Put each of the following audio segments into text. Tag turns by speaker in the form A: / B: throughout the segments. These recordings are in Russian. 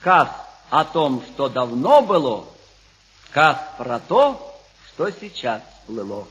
A: Сказ о том, что давно было, сказ про то, что сейчас всплыло.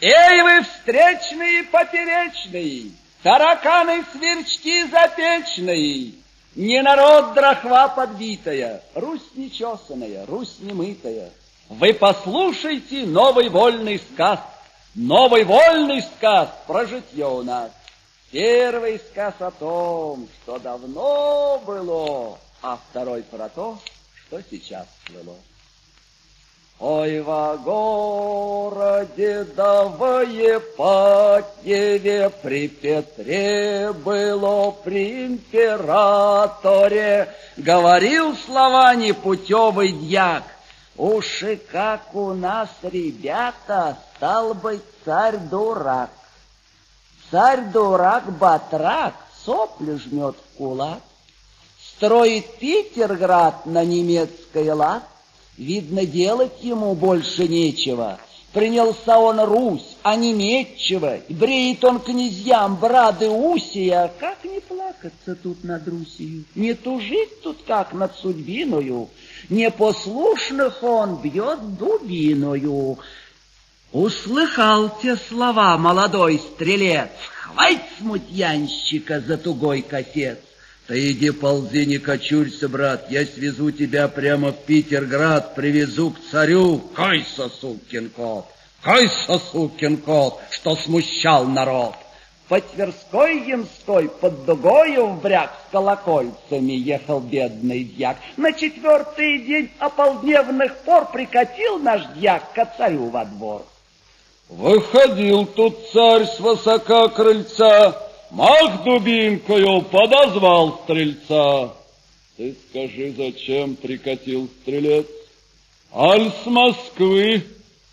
A: Эй вы, встречные поперечные, тараканы, сверчки запечные, не народ драхва подбитая, Русь нечесанная, Русь немытая. Вы послушайте новый вольный сказ, Новый вольный сказ про житье у нас. Первый сказ о том, что давно было, а второй про то, что сейчас было. Ой, во городе да в Епатьеве при Петре было при императоре, говорил слова непутевый дьяк. Уж и как у нас, ребята, стал быть царь дурак. Царь дурак батрак сопли жмет в кулак. Строит Питерград на немецкой лад, Видно, делать ему больше нечего. Принялся он Русь, а не Метчева, бреет он князьям брады Усия. Как не плакаться тут над Русью, не тужить тут, как над судьбиною. Непослушных он бьет дубиною. Услыхал те слова молодой стрелец, Хвать смутьянщика за тугой косец. Ты иди ползи, не кочурься, брат, я свезу тебя прямо в Питерград, привезу к царю. Кайся, сукин кот, кайся, сукин кот, что смущал народ. По Тверской Ямской под дугою в бряк с колокольцами ехал бедный дьяк. На четвертый день ополдневных пор прикатил наш дьяк к царю во двор.
B: Выходил тут царь с высока крыльца, Мах дубинкою подозвал стрельца. Ты скажи, зачем прикатил стрелец? Аль с Москвы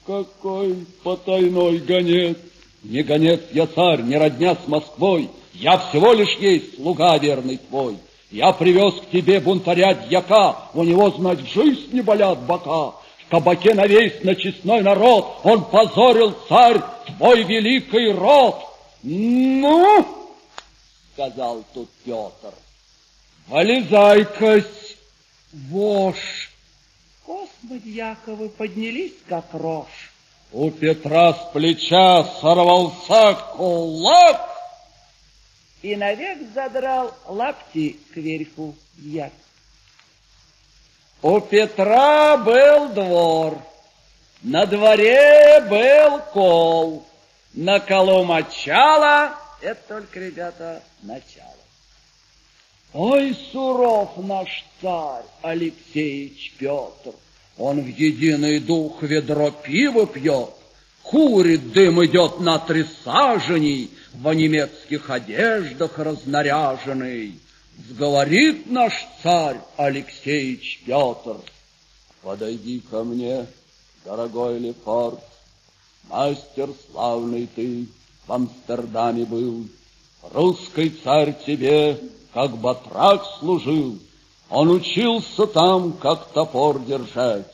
B: какой потайной гонец? Не гонец я царь, не родня с Москвой, Я всего лишь есть слуга верный твой. Я привез к тебе бунтаря дьяка, У него, знать, в жизни болят бока. В кабаке на весь на честной народ Он позорил, царь, твой великий род. Ну, сказал тут Петр. Вылезай-кась, вошь.
A: Космы дьяковы поднялись, как рожь.
B: У Петра с плеча сорвался кулак
A: и навек задрал лапти кверху дьяк. У Петра был двор, на дворе был кол, на колу мочала это только, ребята, начало. Ой, суров наш царь Алексеевич Петр, Он в единый дух ведро пива пьет, Курит, дым идет на три саженей, В немецких одеждах разнаряженный. Сговорит наш царь Алексеевич Петр, Подойди ко мне, дорогой Лефорт, Мастер славный ты, в Амстердаме был. Русский царь тебе, как батрак, служил. Он учился там, как топор держать.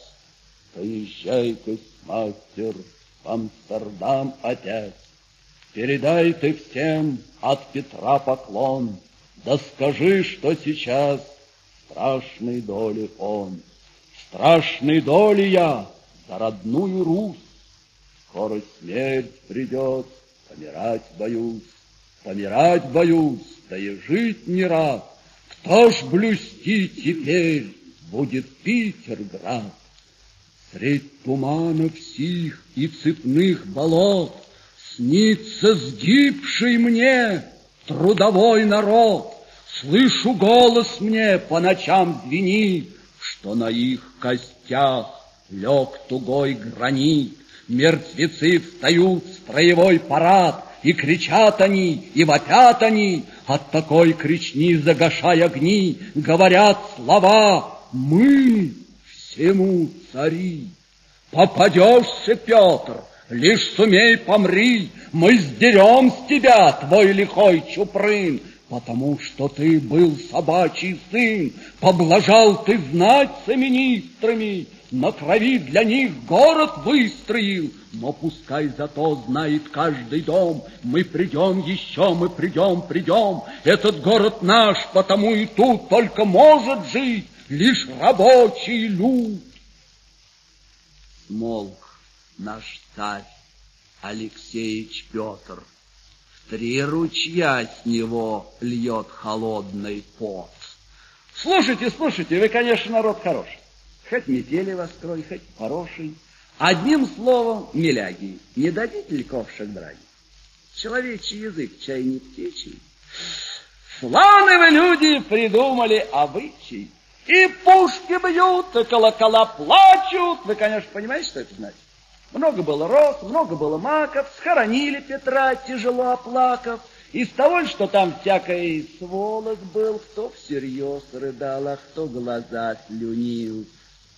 A: Поезжай-ка, мастер, в Амстердам, отец. Передай ты всем от Петра поклон, Да скажи, что сейчас страшной доли он. Страшной доли я за родную Русь. Скоро смерть придет, Помирать боюсь, помирать боюсь, да и жить не рад. Кто ж блюсти теперь будет Питерград? Средь туманов сих и цепных болот Снится сгибший мне трудовой народ. Слышу голос мне по ночам звенит, Что на их костях лег тугой гранит. Мертвецы встают в строевой парад, И кричат они, и вопят они, От такой крични загашая огни, Говорят слова «Мы всему цари». Попадешься, Петр, лишь сумей помри, Мы сдерем с тебя твой лихой чупрын, Потому что ты был собачий сын, Поблажал ты знать с министрами, на крови для них город выстроил, но пускай зато знает каждый дом, мы придем еще, мы придем, придем, этот город наш, потому и тут только может жить
B: лишь рабочий люд.
A: Смолк наш царь Алексеевич Петр. В три ручья с него льет холодный пот.
B: Слушайте, слушайте, вы, конечно, народ хороший. Хоть метели вас крой, хоть хороший.
A: Одним словом, миляги, не дадите ли ковшик драни? Человечий язык, чай не птичий.
B: Славные вы люди придумали обычай. И пушки бьют, и колокола плачут. Вы, конечно, понимаете, что это значит? Много было роз, много было маков, схоронили Петра, тяжело оплакав. Из того, что там всякой сволок был, кто всерьез рыдал, а кто глаза слюнил.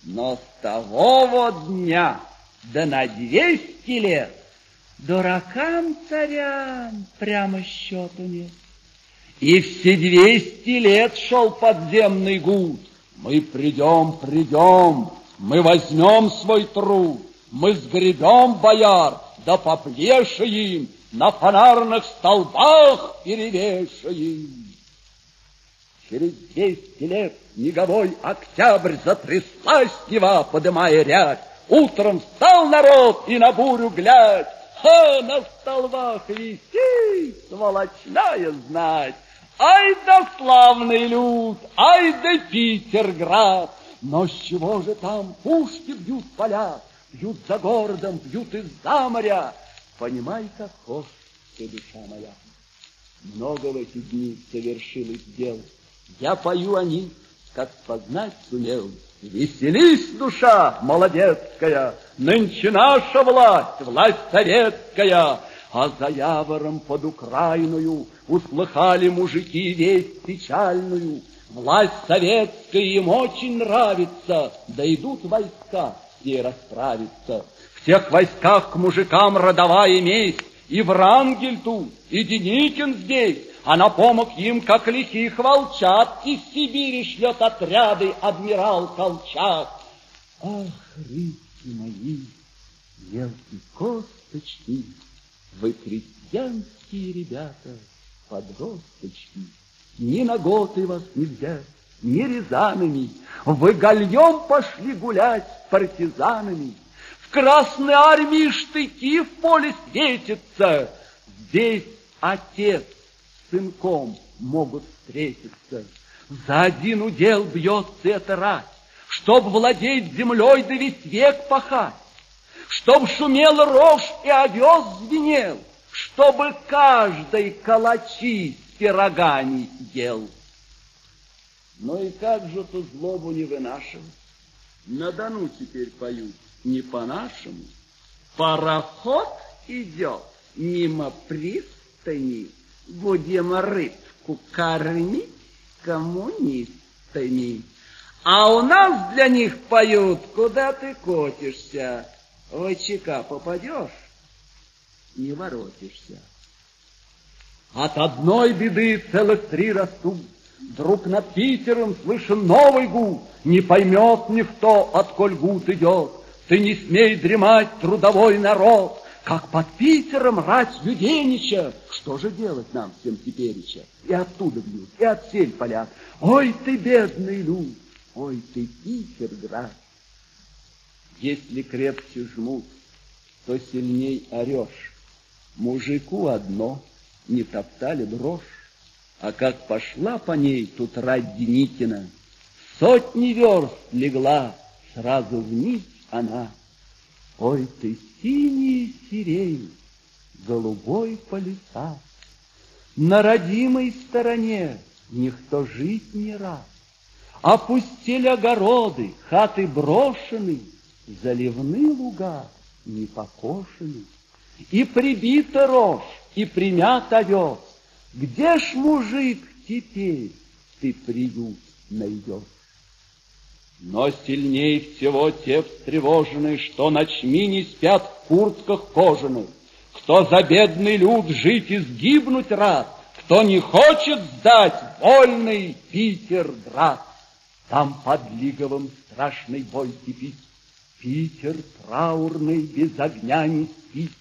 B: Но с того вот дня, да на двести лет, дуракам царям прямо счету нет. И все двести лет шел подземный гуд. Мы придем, придем, мы возьмем свой труд, мы сгребем бояр, да поплешаем, на фонарных столбах перевешаем. Через двести лет снеговой октябрь затряслась Нева, подымая рябь. Утром встал народ и на бурю глядь, а на столбах висит сволочная знать. Ай да славный люд, ай да Питерград! Но с чего же там пушки бьют поля, бьют за городом, бьют из-за моря? Понимай, как хочешь, ты, душа моя. Много в эти дни совершилось дел. Я пою о них, как познать сумел. Веселись, душа молодецкая, Нынче наша власть, власть советская, А за явором под Украиною Услыхали мужики весть печальную. Власть советская им очень нравится, Да идут войска с ней расправиться. В тех войсках к мужикам родовая месть, И Врангель тут, и Деникин здесь, а на помощь им, как лихих волчат, из Сибири шлет отряды адмирал Колчак. Ах, рыбки мои, мелкие косточки, вы крестьянские ребята, подросточки, ни на готы вас нельзя, ни рязанами, вы гальем пошли гулять с партизанами, в Красной армии штыки в поле светятся, здесь отец сынком могут встретиться. За один удел бьется эта рать, Чтоб владеть землей да весь век пахать, Чтоб шумел рожь и овес звенел, Чтобы каждый калачи с пирогами ел. Ну и как же ту злобу не вынашивать? На Дону теперь поют не по-нашему. Пароход идет мимо пристани, будем рыбку кормить коммунистами. А у нас для них поют, куда ты котишься. В ЧК попадешь, не воротишься. От одной беды целых три растут. Вдруг над Питером слышен новый гул. Не поймет никто, отколь гуд идет. Ты не смей дремать, трудовой народ. Как под Питером рать Юденича. Что же делать нам всем тепереча? И оттуда бьют, и от сель полят. Ой, ты бедный люд, ой, ты Питерград. Если крепче жмут, то сильней орешь. Мужику одно, не топтали брошь. А как пошла по ней тут рать Деникина, Сотни верст легла, сразу вниз она. Ой, ты синий сирень, голубой полиса, На родимой стороне никто жить не рад. Опустили огороды, хаты брошены, Заливны луга не покошены. И прибита рожь, и примят овес. Где ж, мужик, теперь ты приют найдешь? Но сильней всего те встревоженные, что ночми не спят в куртках кожаных, кто за бедный люд жить и сгибнуть рад, кто не хочет сдать вольный Питер-град. Там под Лиговым страшный бой кипит, Питер траурный без огня не спит,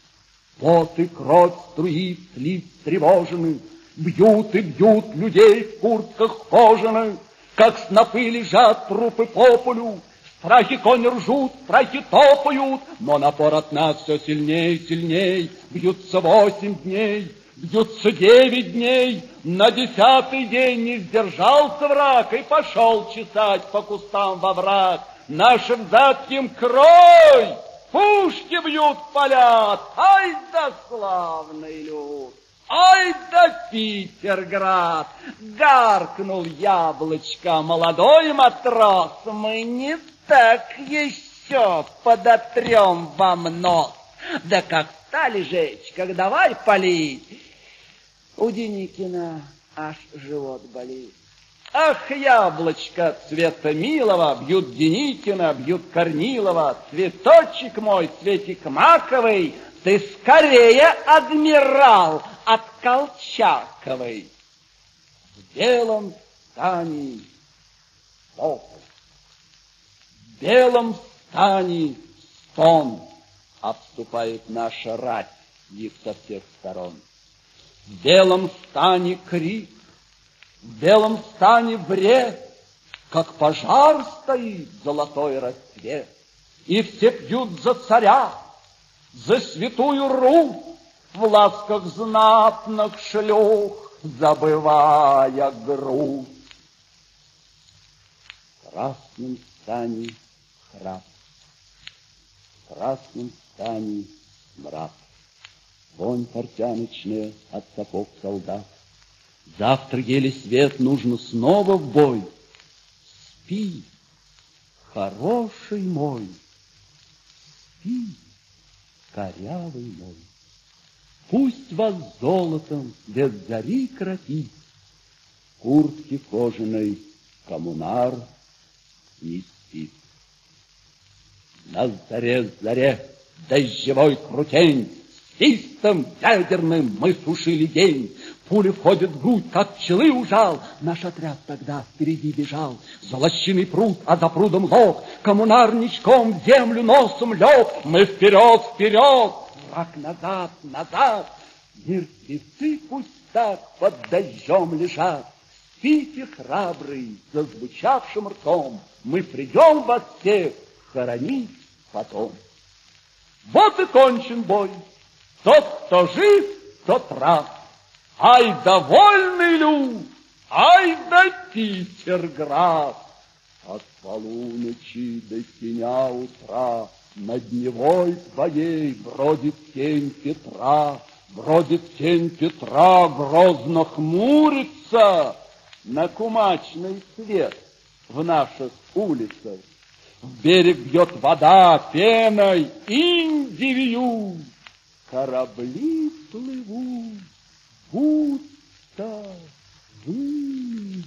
B: Пот и кровь струит лиц тревоженных, Бьют и бьют людей в куртках кожаных, Как снопы лежат трупы по полю, Страхи кони ржут, страхи топают, Но напор от нас все сильней, сильней. Бьются восемь дней, бьются девять дней. На десятый день не сдержался враг И пошел чесать по кустам во враг. Нашим задким крой! Пушки бьют полят, ай да славный люд! Ай да Питерград! Гаркнул яблочко молодой матрос. Мы не так еще подотрем вам нос. Да как стали жечь, как давай палить. У Деникина аж живот болит. Ах, яблочко цвета милого, бьют Деникина, бьют Корнилова, цветочек мой, цветик маковый, ты скорее, адмирал, от Колчаковой. В белом стане попу, в белом стане стон обступает наша рать их со всех сторон. В белом стане крик, в белом стане бред, Как пожар стоит золотой рассвет, И все пьют за царя, за святую Русь, В ласках знатных шлюх, забывая грудь. В красном стане храп, в красном стане мрак, Вонь портяночная от сапог солдат, Завтра еле свет, нужно снова в бой. Спи, хороший мой, спи, корявый мой. Пусть вас золотом без зари кропит, Куртки кожаной коммунар не спит. На заре, заре, дождевой крутень, Свистом ядерным мы сушили день, Пули входят в грудь, как пчелы ужал. Наш отряд тогда впереди бежал. Золощиный пруд, а за прудом лог. Коммунарничком в землю носом лег. Мы вперед, вперед, враг назад, назад. Мертвецы пусть так под дождем лежат. Спите, храбрый, зазвучавшим ртом. Мы придем вас всех хоронить потом. Вот и кончен бой. Тот, кто жив, тот рад. Ай, довольный люд, ай да Питерград! От полуночи до синя утра Над Невой твоей бродит тень Петра, Бродит тень Петра, грозно хмурится На кумачный свет в наших улицах. В берег бьет вода пеной, Индивию, корабли плывут будто выдел.